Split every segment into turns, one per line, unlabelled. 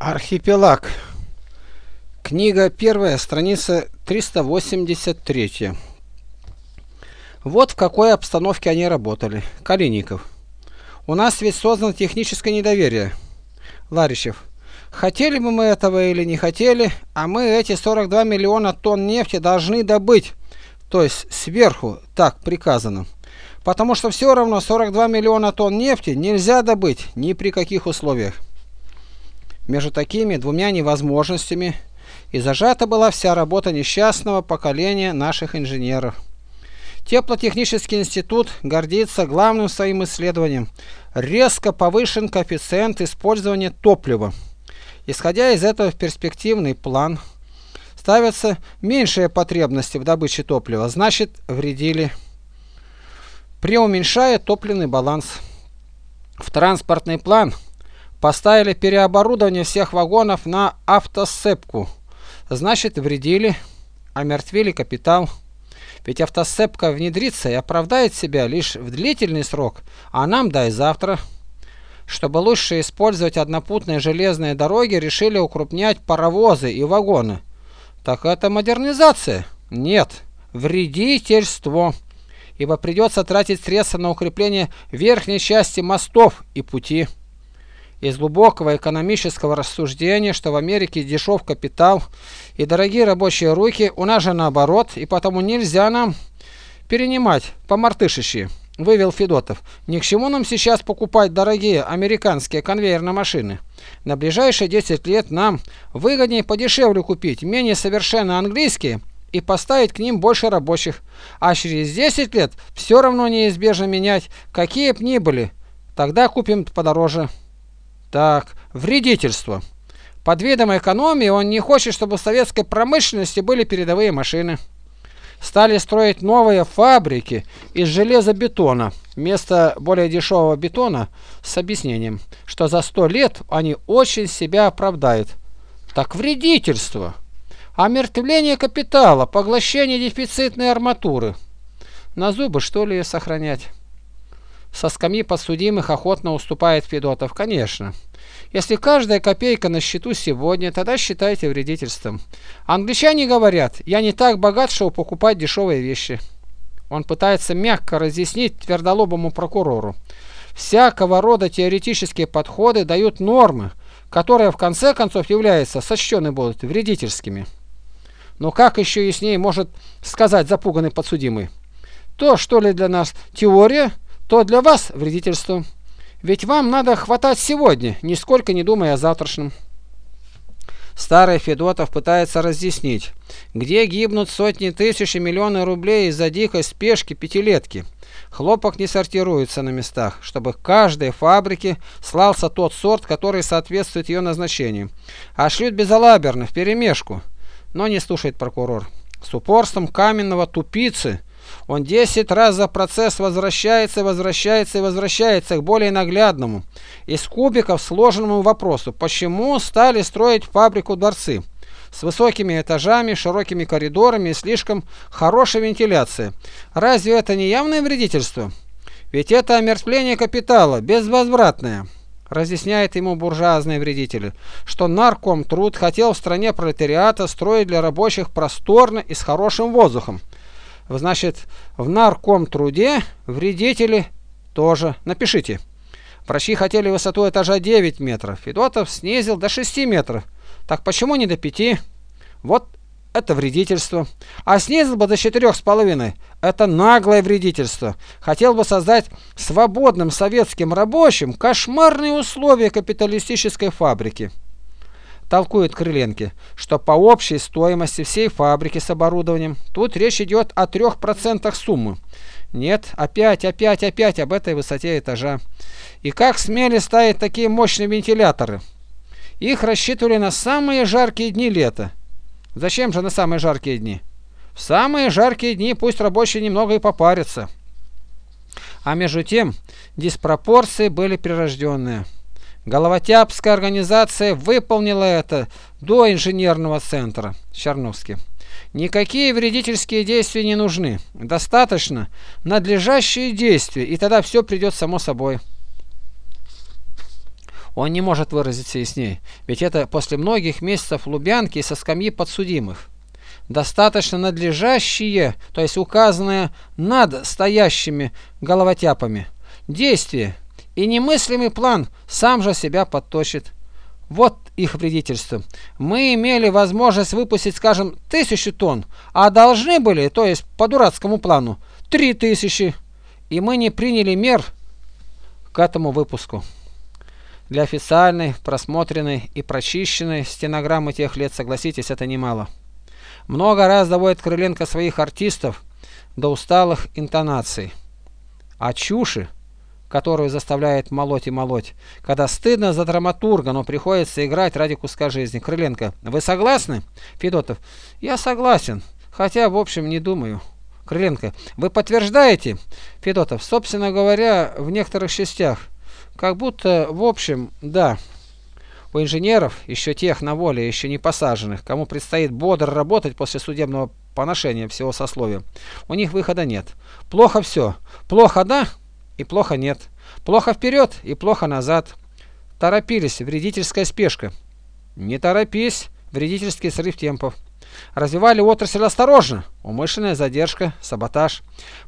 Архипелаг. Книга первая, страница 383. Вот в какой обстановке они работали. Калиников. У нас ведь создано техническое недоверие. Ларичев. Хотели бы мы этого или не хотели, а мы эти 42 миллиона тонн нефти должны добыть. То есть сверху, так приказано. Потому что все равно 42 миллиона тонн нефти нельзя добыть ни при каких условиях. Между такими двумя невозможностями и зажата была вся работа несчастного поколения наших инженеров. Теплотехнический институт гордится главным своим исследованием – резко повышен коэффициент использования топлива. Исходя из этого в перспективный план ставятся меньшие потребности в добыче топлива, значит вредили, преуменьшая топливный баланс. В транспортный план – Поставили переоборудование всех вагонов на автосцепку. Значит, вредили, омертвили капитал. Ведь автосцепка внедрится и оправдает себя лишь в длительный срок, а нам дай завтра. Чтобы лучше использовать однопутные железные дороги, решили укрупнять паровозы и вагоны. Так это модернизация? Нет, вредительство. Ибо придется тратить средства на укрепление верхней части мостов и пути из глубокого экономического рассуждения, что в Америке дешев капитал и дорогие рабочие руки, у нас же наоборот, и потому нельзя нам перенимать по мартышищи, вывел Федотов. Ни к чему нам сейчас покупать дорогие американские конвейерные машины. На ближайшие 10 лет нам выгоднее подешевле купить менее совершенно английские и поставить к ним больше рабочих, а через 10 лет все равно неизбежно менять, какие б ни были, тогда купим подороже. Так, вредительство. Под видом экономии он не хочет, чтобы в советской промышленности были передовые машины. Стали строить новые фабрики из железобетона вместо более дешевого бетона с объяснением, что за сто лет они очень себя оправдают. Так вредительство. Омертвление капитала, поглощение дефицитной арматуры. На зубы что ли сохранять? Со скамьи подсудимых охотно уступает Федотов. Конечно. Если каждая копейка на счету сегодня, тогда считайте вредительством. Англичане говорят, я не так богат, чтобы покупать дешевые вещи. Он пытается мягко разъяснить твердолобому прокурору. Всякого рода теоретические подходы дают нормы, которые в конце концов являются, сочтены будут, вредительскими. Но как еще яснее может сказать запуганный подсудимый? То, что ли для нас теория, то для вас вредительство. Ведь вам надо хватать сегодня, нисколько не думая о завтрашнем. Старый Федотов пытается разъяснить, где гибнут сотни тысяч и миллионы рублей из-за дикой спешки пятилетки. Хлопок не сортируется на местах, чтобы каждой фабрике слался тот сорт, который соответствует ее назначению. А шлют безалаберно, вперемешку. Но не слушает прокурор. С упорством каменного тупицы – он 10 раз за процесс возвращается, возвращается и возвращается к более наглядному, из кубиков сложенному вопросу, почему стали строить фабрику дворцы с высокими этажами, широкими коридорами и слишком хорошей вентиляцией. Разве это не явное вредительство? Ведь это омертвление капитала, безвозвратное. Разъясняет ему буржуазные вредители, что нарком труд хотел в стране пролетариата строить для рабочих просторно и с хорошим воздухом. Значит, в нарком труде вредители тоже. Напишите. Врачи хотели высоту этажа 9 метров. Федотов снизил до 6 метров. Так почему не до 5? Вот это вредительство. А снизил бы до четырех с половиной. Это наглое вредительство. Хотел бы создать свободным советским рабочим кошмарные условия капиталистической фабрики толкует Крыленки, что по общей стоимости всей фабрики с оборудованием тут речь идет о 3% суммы. Нет, опять, опять, опять об этой высоте этажа. И как смели ставить такие мощные вентиляторы? Их рассчитывали на самые жаркие дни лета. Зачем же на самые жаркие дни? В самые жаркие дни пусть рабочие немного и попарятся. А между тем диспропорции были прирожденные. Головотяпская организация выполнила это до инженерного центра Черновский. Никакие вредительские действия не нужны. Достаточно надлежащие действия, и тогда все придет само собой. Он не может выразиться ясней, ведь это после многих месяцев Лубянки со скамьи подсудимых. Достаточно надлежащие, то есть указанные над стоящими головотяпами, действия и немыслимый план сам же себя подточит. Вот их вредительство. Мы имели возможность выпустить, скажем, тысячу тонн, а должны были, то есть по дурацкому плану, три тысячи. И мы не приняли мер к этому выпуску. Для официальной, просмотренной и прочищенной стенограммы тех лет, согласитесь, это немало. Много раз доводит Крыленко своих артистов до усталых интонаций. А чуши которую заставляет молоть и молоть. Когда стыдно за драматурга, но приходится играть ради куска жизни. Крыленко, вы согласны? Федотов, я согласен, хотя в общем не думаю. Крыленко, вы подтверждаете? Федотов, собственно говоря, в некоторых частях. Как будто в общем, да. У инженеров, еще тех на воле, еще не посаженных, кому предстоит бодро работать после судебного поношения всего сословия, у них выхода нет. Плохо все. Плохо да, и плохо нет. Плохо вперед и плохо назад. Торопились, вредительская спешка. Не торопись, вредительский срыв темпов. Развивали отрасль осторожно, умышленная задержка, саботаж.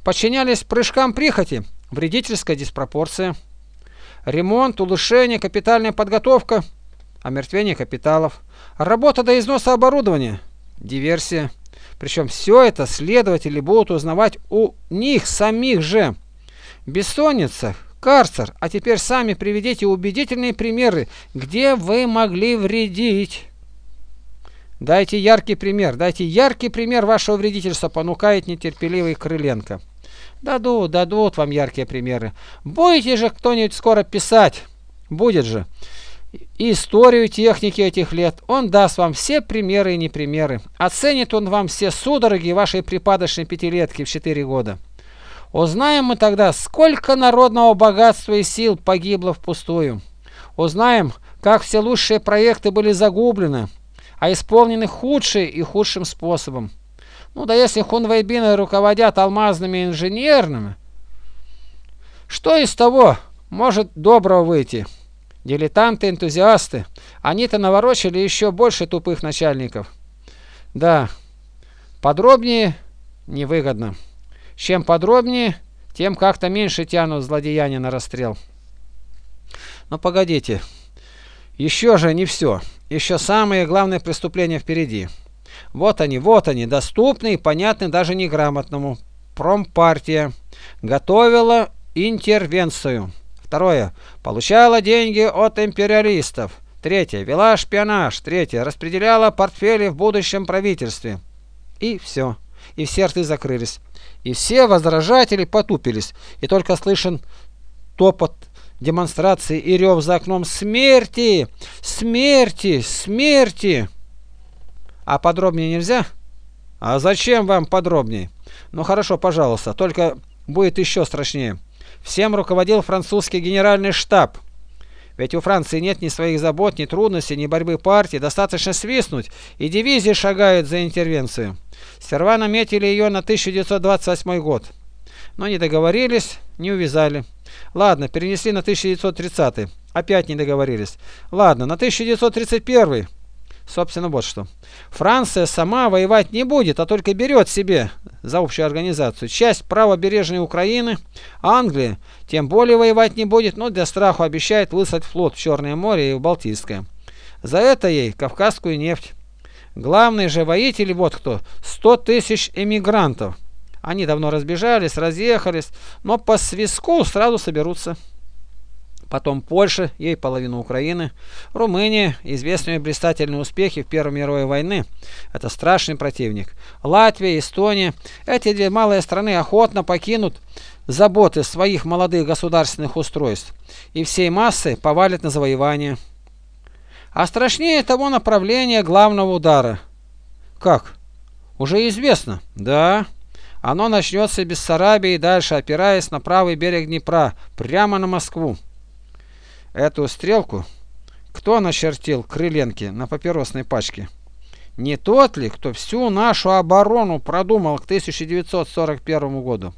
Подчинялись прыжкам прихоти, вредительская диспропорция. Ремонт, улучшение, капитальная подготовка, омертвение капиталов. Работа до износа оборудования, диверсия. Причем все это следователи будут узнавать у них самих же. Бессонница, карцер, а теперь сами приведите убедительные примеры, где вы могли вредить. Дайте яркий пример, дайте яркий пример вашего вредительства, понукает нетерпеливый Крыленко. Дадут, дадут вам яркие примеры. Будете же кто-нибудь скоро писать? Будет же. Историю техники этих лет. Он даст вам все примеры и непримеры. Оценит он вам все судороги вашей припадочной пятилетки в 4 года. Узнаем мы тогда, сколько народного богатства и сил погибло впустую. Узнаем, как все лучшие проекты были загублены, а исполнены худшие и худшим способом. Ну да если хунвейбины руководят алмазными инженерными, что из того может доброго выйти? Дилетанты, энтузиасты, они-то наворочили еще больше тупых начальников. Да, подробнее невыгодно. Чем подробнее, тем как-то меньше тянут злодеяния на расстрел. Но погодите, еще же не все. Еще самые главные преступления впереди. Вот они, вот они, доступны и понятны даже неграмотному. Промпартия готовила интервенцию. Второе. Получала деньги от империалистов. Третье. Вела шпионаж. Третье. Распределяла портфели в будущем правительстве. И все. И все рты закрылись. И все возражатели потупились, и только слышен топот демонстрации и рев за окном «Смерти! Смерти! Смерти!» А подробнее нельзя? А зачем вам подробнее? Ну хорошо, пожалуйста, только будет еще страшнее. Всем руководил французский генеральный штаб. Ведь у Франции нет ни своих забот, ни трудностей, ни борьбы партии. Достаточно свистнуть, и дивизии шагают за интервенцию. Сперва наметили ее на 1928 год. Но не договорились, не увязали. Ладно, перенесли на 1930. Опять не договорились. Ладно, на 1931. Собственно, вот что. Франция сама воевать не будет, а только берет себе за общую организацию часть правобережной Украины. Англия тем более воевать не будет, но для страху обещает выслать флот в Черное море и в Балтийское. За это ей кавказскую нефть. Главные же воители вот кто. 100 тысяч эмигрантов. Они давно разбежались, разъехались, но по свиску сразу соберутся. Потом Польша, ей половину Украины, Румыния, известные блистательные успехи в Первой мировой войны. Это страшный противник. Латвия, Эстония. Эти две малые страны охотно покинут заботы своих молодых государственных устройств и всей массы повалят на завоевание. А страшнее того направления главного удара. Как? Уже известно. Да. Оно начнется без Сарабии и дальше, опираясь на правый берег Днепра, прямо на Москву. Эту стрелку кто начертил Крыленки на папиросной пачке? Не тот ли, кто всю нашу оборону продумал к 1941 году?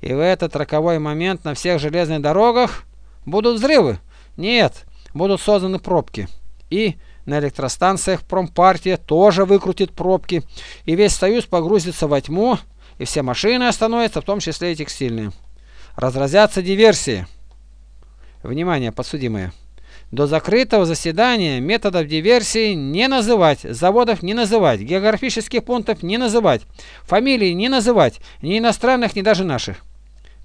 И в этот роковой момент на всех железных дорогах будут взрывы? Нет, будут созданы пробки. И на электростанциях промпартия тоже выкрутит пробки, и весь союз погрузится во тьму, и все машины остановятся, в том числе и текстильные. Разразятся диверсии. Внимание, подсудимые. До закрытого заседания методов диверсии не называть, заводов не называть, географических пунктов не называть, фамилий не называть, ни иностранных, ни даже наших.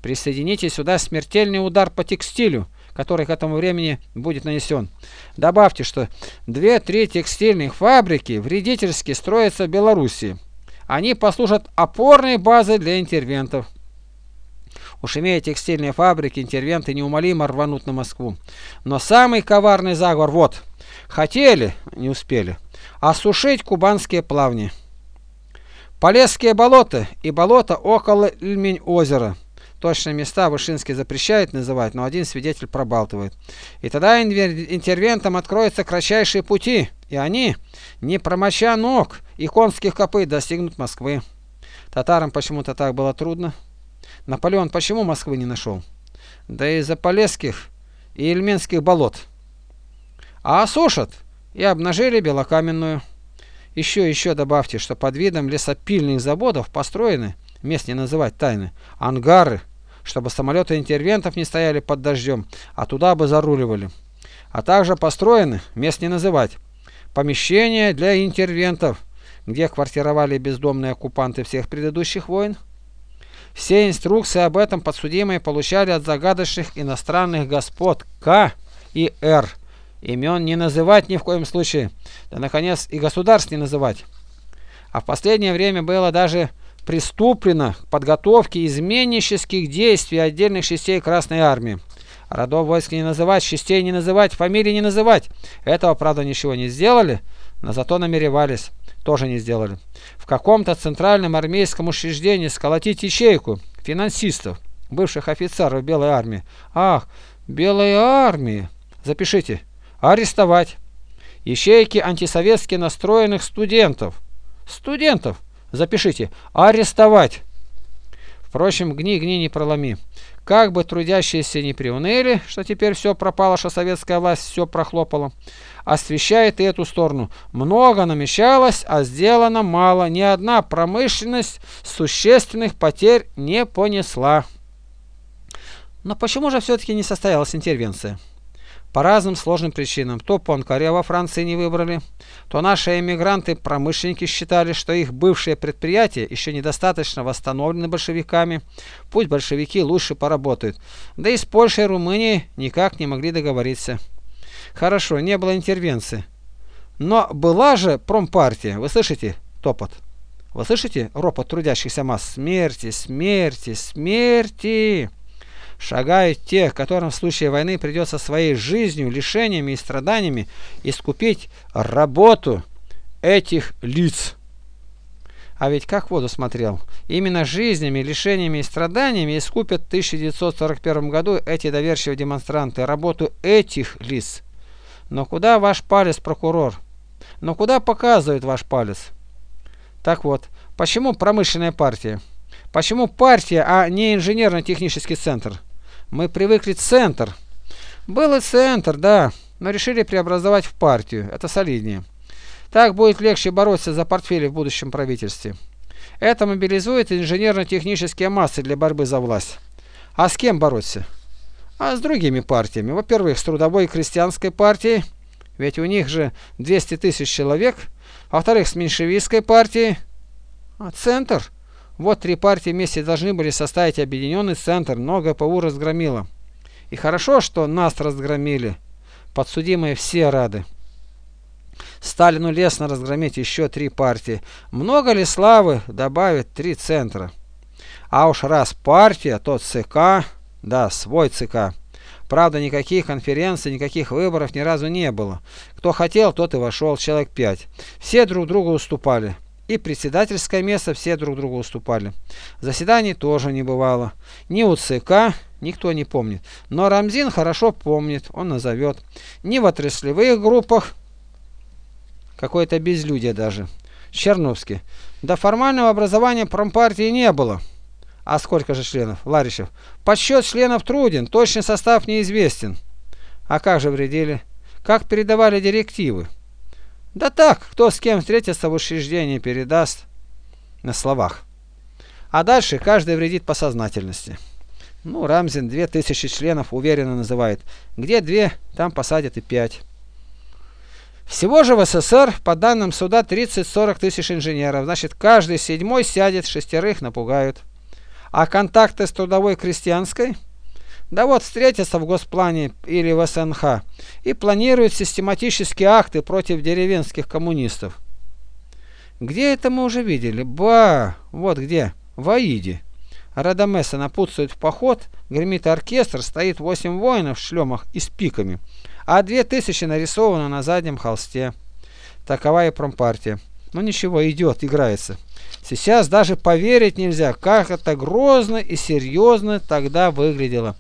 Присоедините сюда смертельный удар по текстилю, который к этому времени будет нанесен. Добавьте, что две-три текстильных фабрики вредительски строятся в Белоруссии. Они послужат опорной базой для интервентов. Уж имея текстильные фабрики, интервенты неумолимо рванут на Москву. Но самый коварный заговор вот. Хотели, не успели, осушить кубанские плавни. Полесские болота и болота около Ильмень-озера. Точные места Вышинский запрещает называть, но один свидетель пробалтывает. И тогда интервентам откроются кратчайшие пути, и они, не промоча ног и конских копыт, достигнут Москвы. Татарам почему-то так было трудно. Наполеон почему Москвы не нашел? Да из-за Полесских и Ильменских болот. А осушат и обнажили Белокаменную. Еще еще добавьте, что под видом лесопильных заводов построены, мест не называть тайны, ангары, чтобы самолеты интервентов не стояли под дождем, а туда бы заруливали. А также построены, мест не называть, помещения для интервентов, где квартировали бездомные оккупанты всех предыдущих войн. Все инструкции об этом подсудимые получали от загадочных иностранных господ К и Р. Имен не называть ни в коем случае, да, наконец, и государств не называть. А в последнее время было даже приступлено к подготовке изменнических действий отдельных частей Красной Армии. Родов войск не называть, частей не называть, фамилии не называть. Этого, правда, ничего не сделали, но зато намеревались тоже не сделали. В каком-то центральном армейском учреждении сколотить ячейку финансистов, бывших офицеров Белой армии. Ах, Белой армии! Запишите. Арестовать. Ячейки антисоветски настроенных студентов. Студентов. Запишите. Арестовать. Впрочем, гни-гни не проломи. Как бы трудящиеся не приуныли, что теперь все пропало, что советская власть все прохлопала, освещает и эту сторону. Много намечалось, а сделано мало. Ни одна промышленность существенных потерь не понесла. Но почему же все-таки не состоялась интервенция? По разным сложным причинам. То Понкаре во Франции не выбрали, то наши эмигранты-промышленники считали, что их бывшие предприятия еще недостаточно восстановлены большевиками. Пусть большевики лучше поработают. Да и с Польшей и Румынией никак не могли договориться. Хорошо, не было интервенции. Но была же промпартия. Вы слышите топот? Вы слышите ропот трудящихся масс? Смерти, смерти, смерти! шагают те, которым в случае войны придется своей жизнью, лишениями и страданиями искупить работу этих лиц. А ведь как воду смотрел. Именно жизнями, лишениями и страданиями искупят в 1941 году эти доверчивые демонстранты работу этих лиц. Но куда ваш палец, прокурор? Но куда показывает ваш палец? Так вот, почему промышленная партия? Почему партия, а не инженерно-технический центр? Мы привыкли центр. Был и центр, да, но решили преобразовать в партию. Это солиднее. Так будет легче бороться за портфели в будущем правительстве. Это мобилизует инженерно-технические массы для борьбы за власть. А с кем бороться? А с другими партиями. Во-первых, с трудовой и крестьянской партией, ведь у них же 200 тысяч человек. Во-вторых, с меньшевистской партией. А центр – вот три партии вместе должны были составить объединенный центр, но ГПУ разгромило. И хорошо, что нас разгромили. Подсудимые все рады. Сталину лестно разгромить еще три партии. Много ли славы добавит три центра? А уж раз партия, то ЦК, да, свой ЦК. Правда, никаких конференций, никаких выборов ни разу не было. Кто хотел, тот и вошел, человек пять. Все друг другу уступали и председательское место все друг другу уступали. Заседаний тоже не бывало. Ни у ЦК никто не помнит. Но Рамзин хорошо помнит, он назовет. Ни в отраслевых группах, какое-то безлюдие даже. Черновский. До формального образования промпартии не было. А сколько же членов? Ларищев. Подсчет членов труден, точный состав неизвестен. А как же вредили? Как передавали директивы? Да так, кто с кем встретится в учреждении, передаст на словах. А дальше каждый вредит по сознательности. Ну, Рамзин две тысячи членов уверенно называет. Где две, там посадят и пять. Всего же в СССР, по данным суда, 30-40 тысяч инженеров. Значит, каждый седьмой сядет, шестерых напугают. А контакты с трудовой крестьянской? Да вот встретятся в Госплане или в СНХ и планируют систематические акты против деревенских коммунистов. Где это мы уже видели? Ба! Вот где. В Аиде. Радамеса напутствует в поход, гремит оркестр, стоит восемь воинов в шлемах и с пиками, а две тысячи нарисовано на заднем холсте. Такова и промпартия. Ну ничего, идет, играется. Сейчас даже поверить нельзя, как это грозно и серьезно тогда выглядело.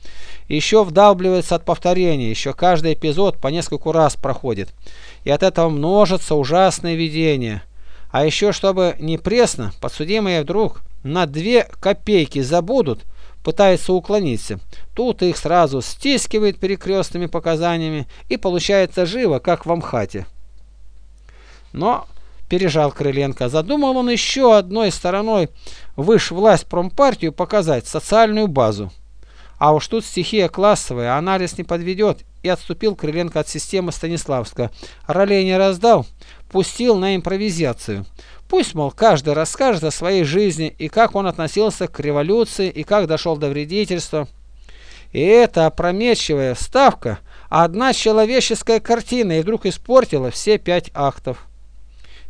Еще вдалбливается от повторения, еще каждый эпизод по нескольку раз проходит. И от этого множатся ужасные видения. А еще, чтобы не пресно, подсудимые вдруг на две копейки забудут, пытаются уклониться. Тут их сразу стискивает перекрестными показаниями и получается живо, как в Амхате. Но пережал Крыленко. Задумал он еще одной стороной выше власть промпартию показать социальную базу. А уж тут стихия классовая, анализ не подведет, и отступил Крыленко от системы Станиславского. Ролей не раздал, пустил на импровизацию. Пусть, мол, каждый расскажет о своей жизни, и как он относился к революции, и как дошел до вредительства. И эта опрометчивая вставка, одна человеческая картина, и вдруг испортила все пять актов.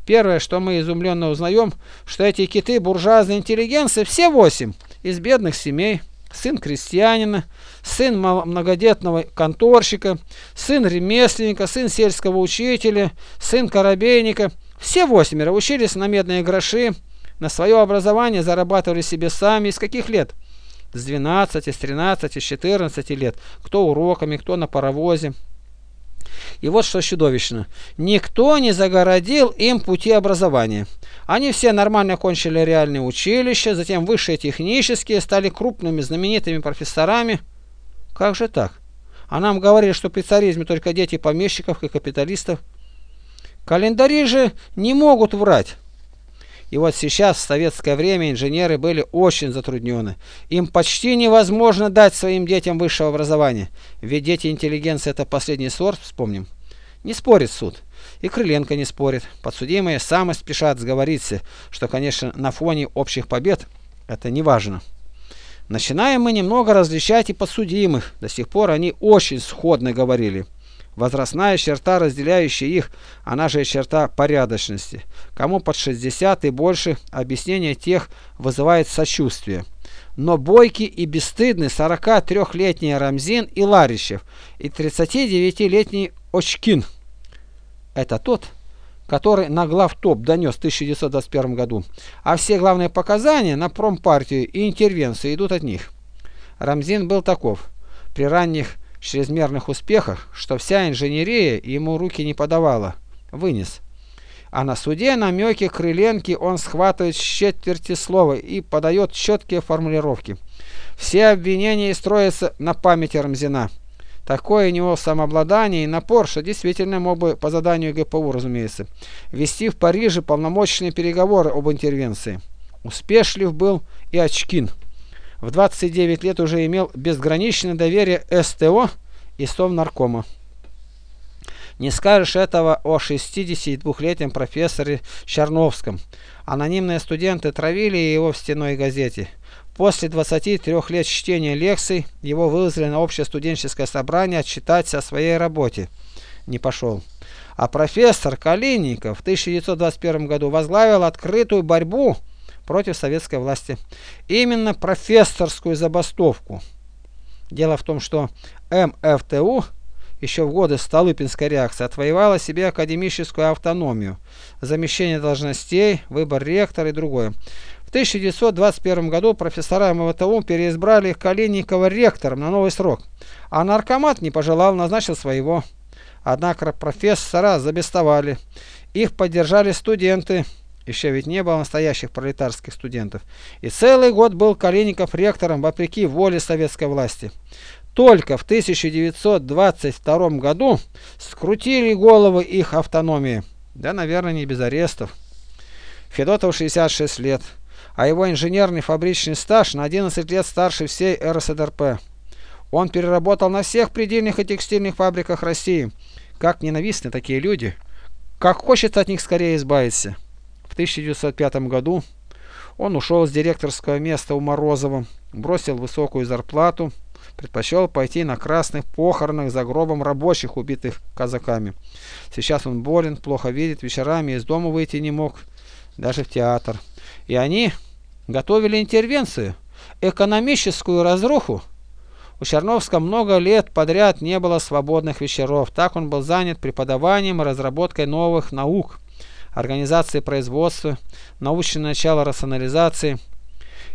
Первое, что мы изумленно узнаем, что эти киты буржуазной интеллигенции все восемь из бедных семей. Сын крестьянина, сын многодетного конторщика, сын ремесленника, сын сельского учителя, сын корабейника. Все восьмеро учились на медные гроши, на свое образование зарабатывали себе сами. Из каких лет? С 12, с 13, с 14 лет. Кто уроками, кто на паровозе. И вот что чудовищно. Никто не загородил им пути образования. Они все нормально кончили реальные училища, затем высшие технические, стали крупными знаменитыми профессорами. Как же так? А нам говорили, что при царизме только дети помещиков и капиталистов. Календари же не могут врать. И вот сейчас, в советское время, инженеры были очень затруднены. Им почти невозможно дать своим детям высшего образования. Ведь дети интеллигенции – это последний сорт, вспомним. Не спорит суд. И Крыленко не спорит. Подсудимые сами спешат сговориться, что, конечно, на фоне общих побед это не важно. Начинаем мы немного различать и подсудимых. До сих пор они очень сходно говорили. Возрастная черта, разделяющая их, она же черта порядочности. Кому под 60 и больше, объяснение тех вызывает сочувствие. Но бойкий и бесстыдный 43-летний Рамзин и Ларищев и 39-летний Очкин. Это тот, который на главтоп донес в 1921 году. А все главные показания на промпартию и интервенции идут от них. Рамзин был таков. При ранних чрезмерных успехах, что вся инженерия ему руки не подавала. Вынес. А на суде намеки Крыленки он схватывает с четверти слова и подает четкие формулировки. Все обвинения строятся на памяти Рамзина. Такое у него самообладание и напор, что действительно мог бы, по заданию ГПУ, разумеется, вести в Париже полномочные переговоры об интервенции. Успешлив был и Очкин в 29 лет уже имел безграничное доверие СТО и Совнаркома. Не скажешь этого о 62-летнем профессоре Черновском. Анонимные студенты травили его в стеной газете. После 23 лет чтения лекций его вывезли на общее студенческое собрание отчитаться о своей работе. Не пошел. А профессор Калинников в 1921 году возглавил открытую борьбу против советской власти. Именно профессорскую забастовку. Дело в том, что МФТУ еще в годы Столыпинской реакции отвоевала себе академическую автономию, замещение должностей, выбор ректора и другое. В 1921 году профессора МФТУ переизбрали Калинникова ректором на новый срок, а наркомат не пожелал, назначил своего. Однако профессора забестовали. Их поддержали студенты, еще ведь не было настоящих пролетарских студентов. И целый год был Калиников ректором вопреки воле советской власти. только в 1922 году скрутили головы их автономии. Да, наверное, не без арестов. Федотов 66 лет, а его инженерный фабричный стаж на 11 лет старше всей РСДРП. Он переработал на всех предельных и текстильных фабриках России. Как ненавистны такие люди, как хочется от них скорее избавиться. В 1905 году он ушел с директорского места у Морозова, бросил высокую зарплату, предпочел пойти на красных похоронах за гробом рабочих, убитых казаками. Сейчас он болен, плохо видит, вечерами из дома выйти не мог, даже в театр. И они готовили интервенцию, экономическую разруху. У Черновска много лет подряд не было свободных вечеров. Так он был занят преподаванием и разработкой новых наук организации производства, научное начало рационализации.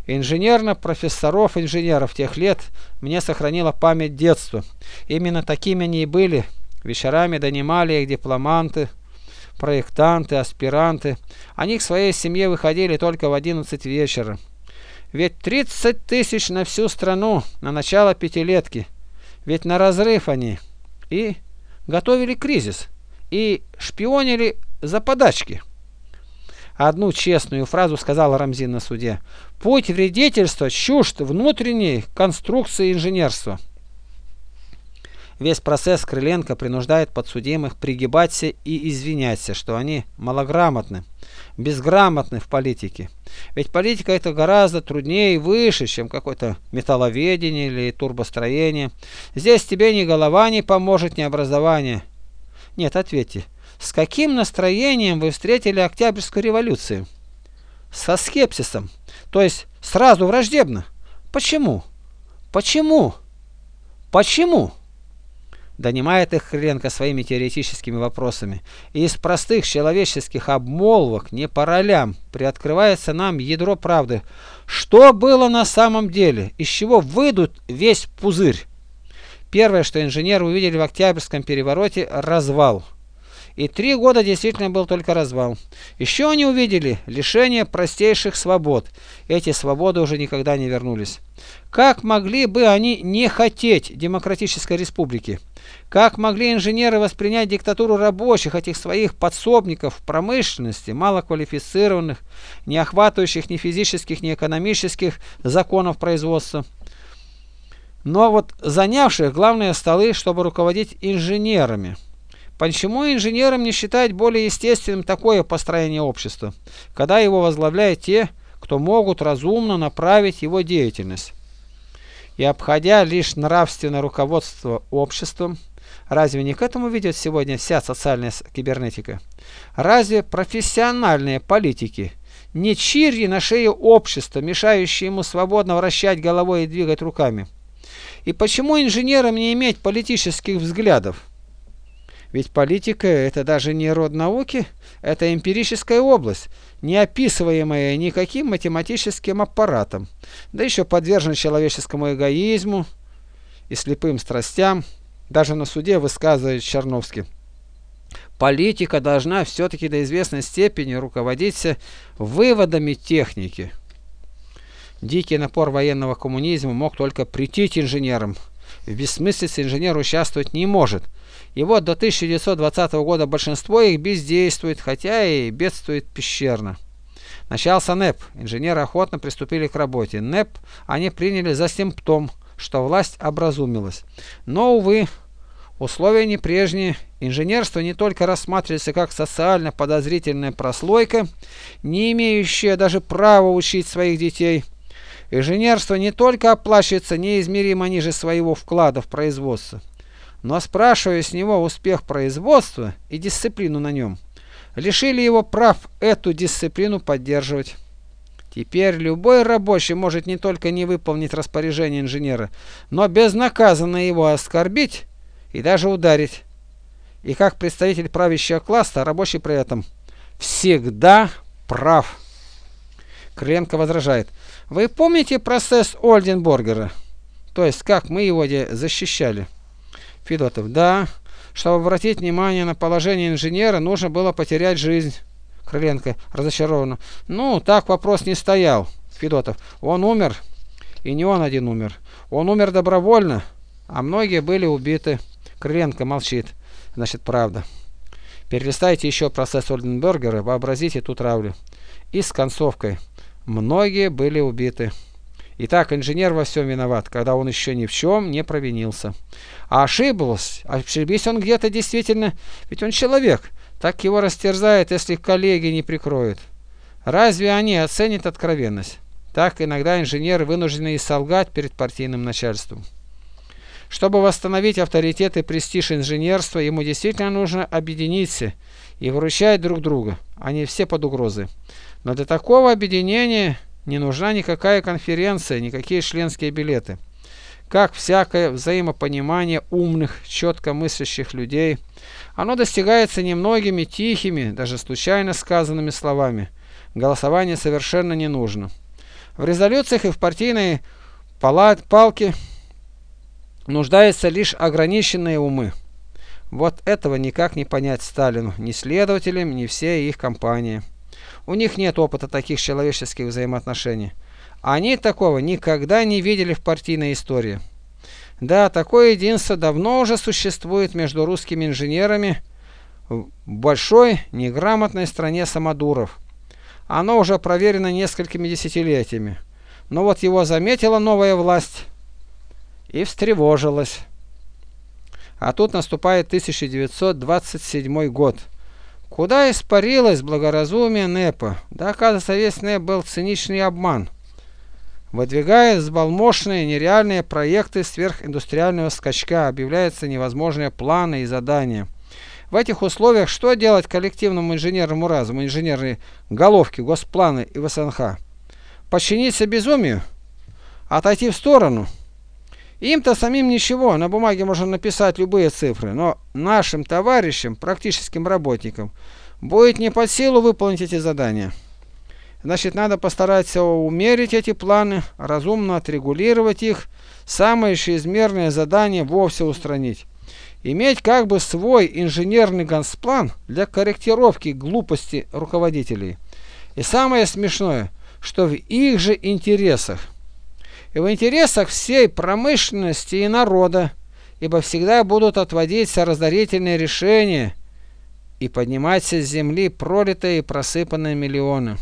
Инженерно-профессоров инженеров тех лет мне сохранила память детства. Именно такими они и были. Вечерами донимали их дипломанты, проектанты, аспиранты. Они к своей семье выходили только в 11 вечера. Ведь 30 тысяч на всю страну на начало пятилетки. Ведь на разрыв они. И готовили кризис. И шпионили за подачки. Одну честную фразу сказал Рамзин на суде. Путь вредительства чужд внутренней конструкции инженерства. Весь процесс Крыленко принуждает подсудимых пригибаться и извиняться, что они малограмотны, безграмотны в политике. Ведь политика это гораздо труднее и выше, чем какое-то металловедение или турбостроение. Здесь тебе ни голова не поможет, ни образование. Нет, ответьте, с каким настроением вы встретили Октябрьскую революцию? Со скепсисом, то есть сразу враждебно. Почему? Почему? Почему? Донимает их Хренко своими теоретическими вопросами. И из простых человеческих обмолвок, не по ролям, приоткрывается нам ядро правды. Что было на самом деле? Из чего выйдут весь пузырь? Первое, что инженеры увидели в Октябрьском перевороте – развал. И три года действительно был только развал. Еще они увидели лишение простейших свобод. Эти свободы уже никогда не вернулись. Как могли бы они не хотеть демократической республики? Как могли инженеры воспринять диктатуру рабочих, этих своих подсобников в промышленности, малоквалифицированных, не охватывающих ни физических, ни экономических законов производства? Но вот занявших главные столы, чтобы руководить инженерами. Почему инженерам не считать более естественным такое построение общества, когда его возглавляют те, кто могут разумно направить его деятельность? И обходя лишь нравственное руководство обществом, разве не к этому ведет сегодня вся социальная кибернетика? Разве профессиональные политики не чирьи на шее общества, мешающие ему свободно вращать головой и двигать руками? И почему инженерам не иметь политических взглядов? Ведь политика – это даже не род науки, это эмпирическая область, не описываемая никаким математическим аппаратом, да еще подвержена человеческому эгоизму и слепым страстям, даже на суде высказывает Черновский. Политика должна все-таки до известной степени руководиться выводами техники. Дикий напор военного коммунизма мог только претить инженерам. В бессмыслице инженер участвовать не может – и вот до 1920 года большинство их бездействует, хотя и бедствует пещерно. Начался НЭП. Инженеры охотно приступили к работе. НЭП они приняли за симптом, что власть образумилась. Но, увы, условия не прежние. Инженерство не только рассматривается как социально подозрительная прослойка, не имеющая даже права учить своих детей. Инженерство не только оплачивается неизмеримо ниже своего вклада в производство, но спрашивая с него успех производства и дисциплину на нем, лишили его прав эту дисциплину поддерживать. Теперь любой рабочий может не только не выполнить распоряжение инженера, но безнаказанно его оскорбить и даже ударить. И как представитель правящего класса, рабочий при этом всегда прав. Кренко возражает. Вы помните процесс Ольденборгера? То есть, как мы его защищали? Федотов. Да, чтобы обратить внимание на положение инженера, нужно было потерять жизнь. Крыленко разочарованно. Ну, так вопрос не стоял. Федотов. Он умер. И не он один умер. Он умер добровольно, а многие были убиты. Крыленко молчит. Значит, правда. Перелистайте еще процесс Ольденбергера, вообразите ту травлю. И с концовкой. Многие были убиты. Итак, инженер во всем виноват, когда он еще ни в чем не провинился. А ошиблась, ошибись он где-то действительно, ведь он человек, так его растерзает, если коллеги не прикроют. Разве они оценят откровенность? Так иногда инженеры вынуждены и солгать перед партийным начальством. Чтобы восстановить авторитет и престиж инженерства, ему действительно нужно объединиться и выручать друг друга. Они все под угрозой. Но для такого объединения не нужна никакая конференция, никакие членские билеты. Как всякое взаимопонимание умных, четко мыслящих людей, оно достигается немногими тихими, даже случайно сказанными словами. Голосование совершенно не нужно. В резолюциях и в партийной палат, палке нуждаются лишь ограниченные умы. Вот этого никак не понять Сталину, ни следователям, ни всей их компании. У них нет опыта таких человеческих взаимоотношений. Они такого никогда не видели в партийной истории. Да, такое единство давно уже существует между русскими инженерами в большой неграмотной стране самодуров. Оно уже проверено несколькими десятилетиями. Но вот его заметила новая власть и встревожилась. А тут наступает 1927 год. Куда испарилось благоразумие НЭПа? Да, оказывается, весь НЭП был циничный обман. Выдвигая взбалмошные, нереальные проекты сверхиндустриального скачка, объявляются невозможные планы и задания. В этих условиях что делать коллективному инженерному разуму, инженерной головки, госпланы и ВСНХ? Подчиниться безумию? Отойти в сторону? Им-то самим ничего, на бумаге можно написать любые цифры, но нашим товарищам, практическим работникам, будет не под силу выполнить эти задания. Значит, надо постараться умерить эти планы, разумно отрегулировать их, самое чрезмерное задание вовсе устранить. Иметь как бы свой инженерный гонсплан для корректировки глупости руководителей. И самое смешное, что в их же интересах и в интересах всей промышленности и народа, ибо всегда будут отводиться разорительные решения и подниматься с земли пролитые и просыпанные миллионы.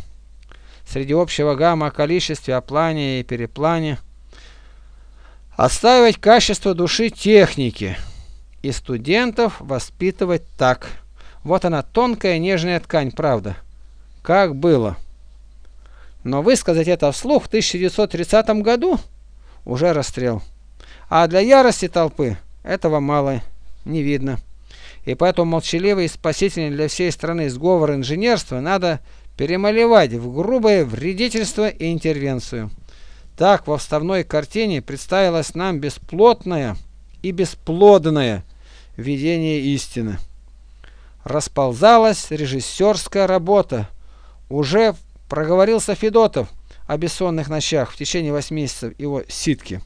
Среди общего гамма о количестве, о плане и переплане отстаивать качество души техники и студентов воспитывать так. Вот она тонкая нежная ткань, правда. Как было. Но высказать это вслух в 1930 году уже расстрел. А для ярости толпы этого мало, не видно. И поэтому молчаливый и спасительный для всей страны сговор инженерства надо перемалевать в грубое вредительство и интервенцию. Так во вставной картине представилось нам бесплотное и бесплодное видение истины. Расползалась режиссерская работа, уже Проговорился Федотов о бессонных ночах в течение 8 месяцев его ситки.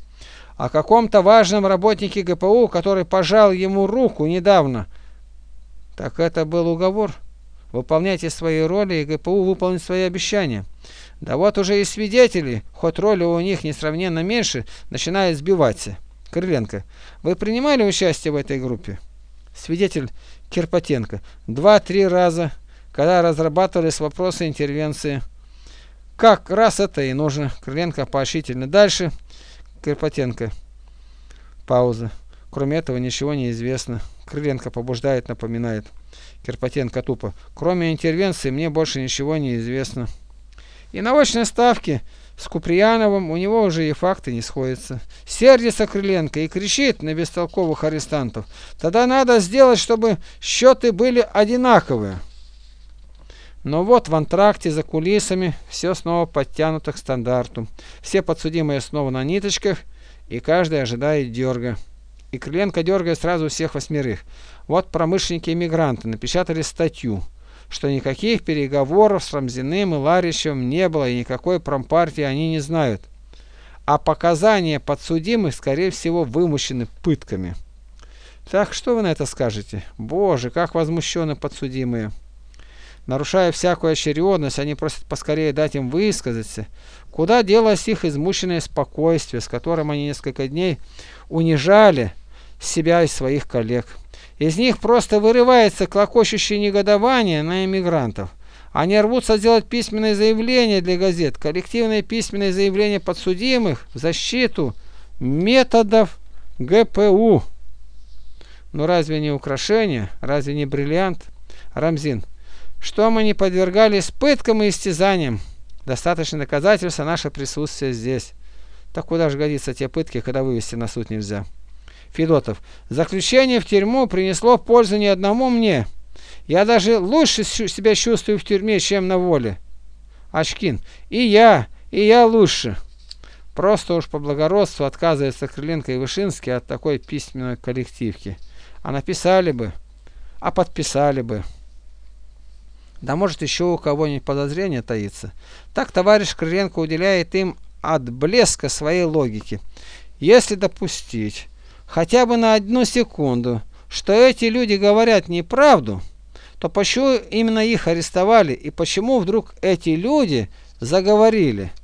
О каком-то важном работнике ГПУ, который пожал ему руку недавно. Так это был уговор. Выполняйте свои роли, и ГПУ выполнит свои обещания. Да вот уже и свидетели, хоть роли у них несравненно меньше, начинают сбиваться. Крыленко, вы принимали участие в этой группе? Свидетель Кирпотенко. Два-три раза, когда разрабатывались вопросы интервенции. Как раз это и нужно. Крыленко поощрительно. Дальше. Кирпотенко. Пауза. Кроме этого ничего не известно. Крыленко побуждает, напоминает. Кирпотенко тупо. Кроме интервенции мне больше ничего не известно. И на очной ставке с Куприяновым у него уже и факты не сходятся. Сердится Крыленко и кричит на бестолковых арестантов. Тогда надо сделать, чтобы счеты были одинаковые. Но вот в антракте за кулисами все снова подтянуто к стандарту. Все подсудимые снова на ниточках, и каждый ожидает дерга. И Крыленко дергает сразу всех восьмерых. Вот промышленники-эмигранты напечатали статью, что никаких переговоров с Рамзиным и Ларичем не было, и никакой промпартии они не знают. А показания подсудимых, скорее всего, вымущены пытками. Так что вы на это скажете? Боже, как возмущены подсудимые! Нарушая всякую очередность, они просят поскорее дать им высказаться. Куда делось их измученное спокойствие, с которым они несколько дней унижали себя и своих коллег? Из них просто вырывается клокочущее негодование на иммигрантов. Они рвутся сделать письменное заявление для газет, коллективное письменное заявление подсудимых в защиту методов ГПУ. Но разве не украшение, разве не бриллиант? Рамзин, что мы не подвергались пыткам и истязаниям? Достаточно доказательства нашего присутствия здесь. Так куда же годятся те пытки, когда вывести на суд нельзя? Федотов, заключение в тюрьму принесло пользу не одному мне. Я даже лучше себя чувствую в тюрьме, чем на воле. Очкин, и я, и я лучше. Просто уж по благородству отказывается Крыленко и Вышинский от такой письменной коллективки. А написали бы, а подписали бы. Да может еще у кого-нибудь подозрение таится. Так товарищ Крыленко уделяет им от блеска своей логики. Если допустить, хотя бы на одну секунду, что эти люди говорят неправду, то почему именно их арестовали и почему вдруг эти люди заговорили –